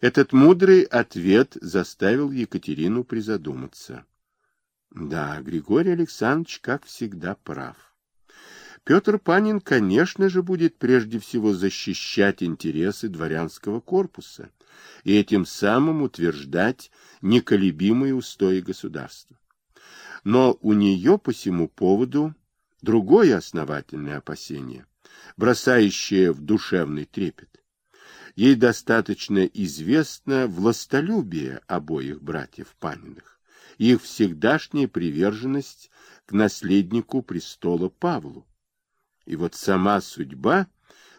Этот мудрый ответ заставил Екатерину призадуматься. Да, Григорий Александрович, как всегда, прав. Петр Панин, конечно же, будет прежде всего защищать интересы дворянского корпуса и этим самым утверждать неколебимые устои государства. Но у нее по всему поводу другое основательное опасение, бросающее в душевный трепет. Ей достаточно известно властолюбие обоих братьев Паниных, их всегдашняя приверженность к наследнику престола Павлу. И вот сама судьба,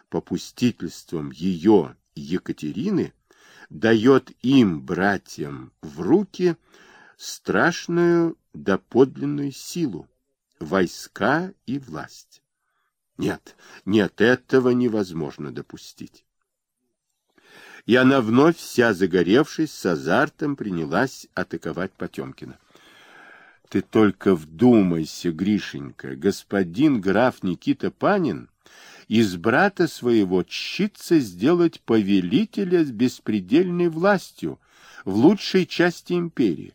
попустительством ее Екатерины, дает им, братьям, в руки страшную доподлинную силу, войска и власть. Нет, нет, этого невозможно допустить. И она вновь, вся загоревшись, с азартом принялась атаковать Потемкина. Ты только вдумайся, Гришенька, господин граф Никита Панин из брата своего чится сделать повелителя с беспредельной властью в лучшей части империи.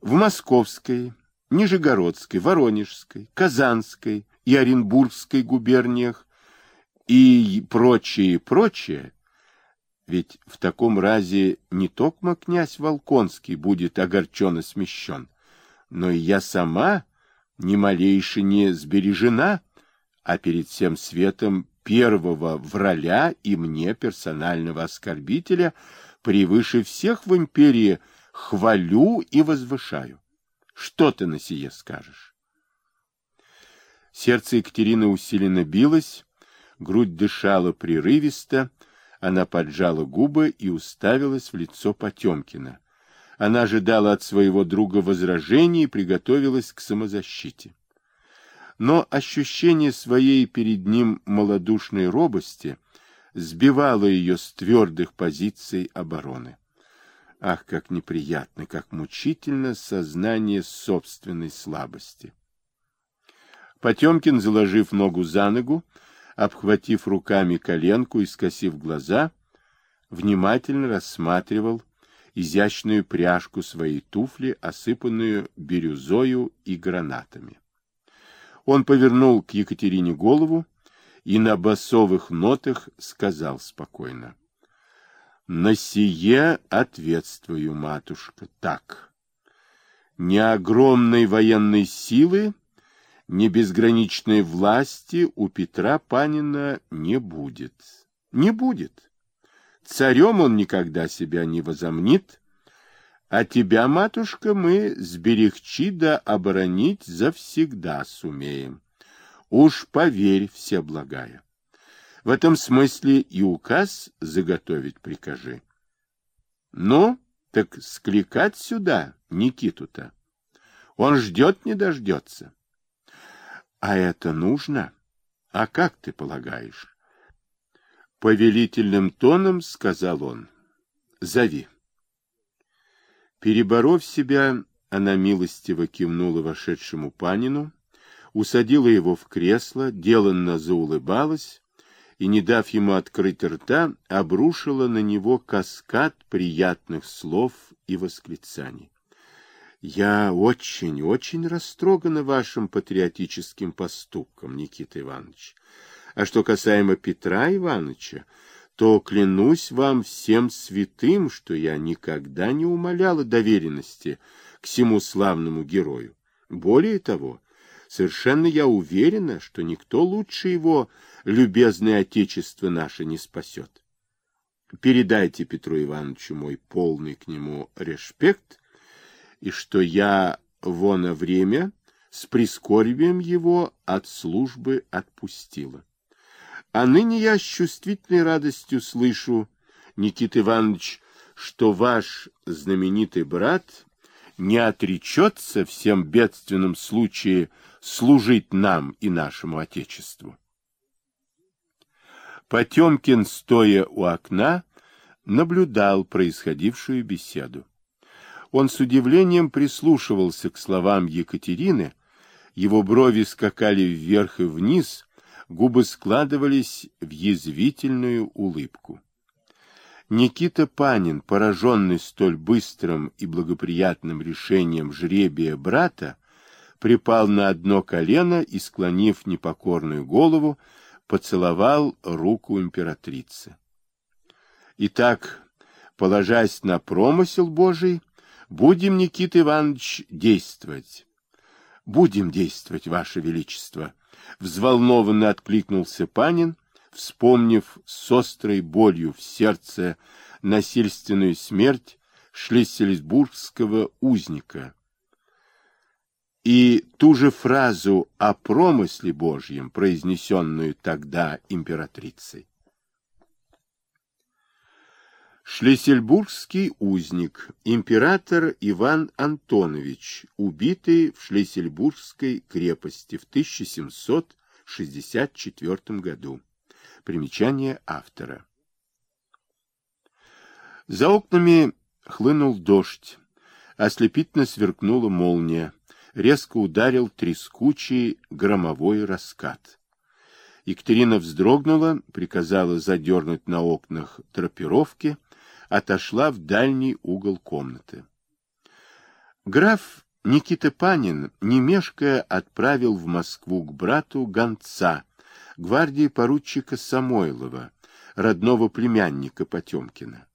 В Московской, Нижегородской, Воронежской, Казанской и Оренбургской губерниях и прочее, прочее, ведь в таком разе не только князь Волконский будет огорченно смещен, но и я сама ни малейше не сбережена, а перед всем светом первого враля и мне, персонального оскорбителя, превыше всех в империи хвалю и возвышаю. Что ты на сие скажешь? Сердце Екатерины усиленно билось, грудь дышала прерывисто, она поджала губы и уставилась в лицо Потемкина. Она ожидала от своего друга возражений и приготовилась к самозащите. Но ощущение своей перед ним малодушной робости сбивало ее с твердых позиций обороны. Ах, как неприятно, как мучительно сознание собственной слабости. Потемкин, заложив ногу за ногу, обхватив руками коленку и скосив глаза, внимательно рассматривал изящную пряжку своей туфли, осыпанную бирюзою и гранатами. Он повернул к Екатерине голову и на басовых нотах сказал спокойно. — На сие ответствую, матушка, так. Ни огромной военной силы, ни безграничной власти у Петра Панина не будет. Не будет. Царем он никогда себя не возомнит, а тебя, матушка, мы сберегчи да оборонить завсегда сумеем. Уж поверь, все благая. В этом смысле и указ заготовить прикажи. Ну, так скликать сюда Никиту-то. Он ждет, не дождется. А это нужно? А как ты полагаешь? Повелительным тоном сказал он. «Зови». Переборов себя, она милостиво кивнула вошедшему панину, усадила его в кресло, деланно заулыбалась и, не дав ему открыть рта, обрушила на него каскад приятных слов и восклицаний. «Я очень, очень растрогана вашим патриотическим поступком, Никита Иванович. А что касаемо Петра Ивановича, то клянусь вам всем святым, что я никогда не умоляла доверенности к всему славному герою. Более того, совершенно я уверена, что никто лучше его любезное отечество наше не спасет. Передайте Петру Ивановичу мой полный к нему респект, и что я воно время с прискорбием его от службы отпустила. А ныне я с чувствительной радостью слышу, Никита Иванович, что ваш знаменитый брат не отречется всем бедственном случае служить нам и нашему Отечеству. Потемкин, стоя у окна, наблюдал происходившую беседу. Он с удивлением прислушивался к словам Екатерины, его брови скакали вверх и вниз, губы складывались в язвительную улыбку. Никита Панин, пораженный столь быстрым и благоприятным решением жребия брата, припал на одно колено и, склонив непокорную голову, поцеловал руку императрицы. Итак, положась на промысел Божий, будем, Никита Иванович, действовать. Будем действовать, Ваше Величество, взволнованно откликнулся Панин, вспомнив с острой болью в сердце насильственную смерть шлиссельбургского узника. И ту же фразу о промысле Божьем, произнесенную тогда императрицей. Шлиссельбургский узник, император Иван Антонович, убитый в Шлиссельбургской крепости в 1764 году. Примечание автора. За окнами хлынул дождь, ослепительно сверкнула молния, резко ударил трескучий громовой раскат. Екатерина вздрогнула, приказала задернуть на окнах тропировки, отошла в дальний угол комнаты. Граф Никита Панин, не мешкая, отправил в Москву к брату гонца, гвардии поручика Самойлова, родного племянника Потемкина.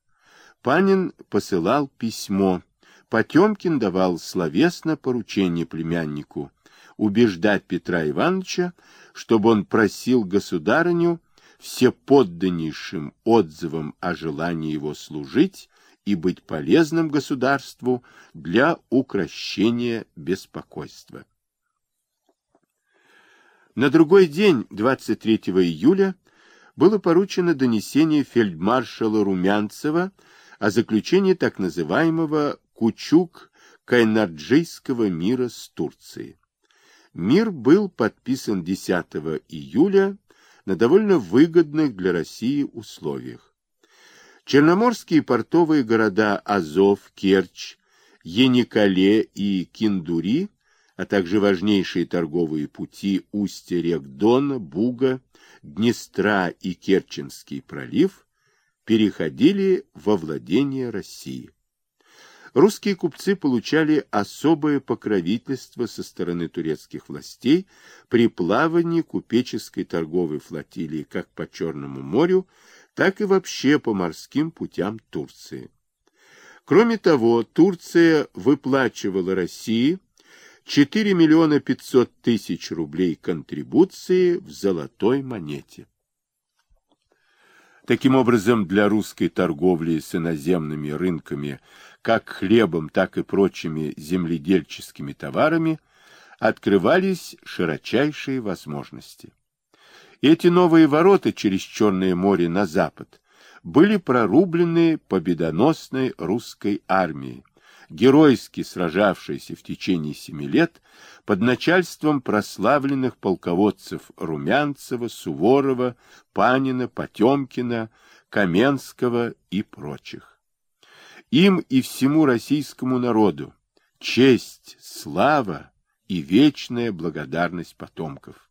Панин посылал письмо. Потемкин давал словесно поручение племяннику убеждать Петра Ивановича, чтобы он просил государыню всеподданнейшим отзывом о желании его служить и быть полезным государству для укрощения беспокойства. На другой день, 23 июля, было поручено донесение фельдмаршала Румянцева о заключении так называемого Кучук-Кайнарджийского мира с Турцией. Мир был подписан 10 июля на довольно выгодных для России условиях. Черноморские портовые города Азов, Керчь, Еникале и Киндури а также важнейшие торговые пути устья рек Дона, Буга, Днестра и Керченский пролив переходили во владение России. Русские купцы получали особое покровительство со стороны турецких властей при плавании купеческой торговой флотилии как по Черному морю, так и вообще по морским путям Турции. Кроме того, Турция выплачивала России 4 миллиона 500 тысяч рублей контрибуции в золотой монете. Таким образом, для русской торговли с иноземными рынками, как хлебом, так и прочими земледельческими товарами, открывались широчайшие возможности. Эти новые ворота через Черное море на запад были прорублены победоносной русской армией, геройски сражавшийся в течение семи лет под начальством прославленных полководцев Румянцева, Суворова, Панина, Потемкина, Каменского и прочих. Им и всему российскому народу честь, слава и вечная благодарность потомков.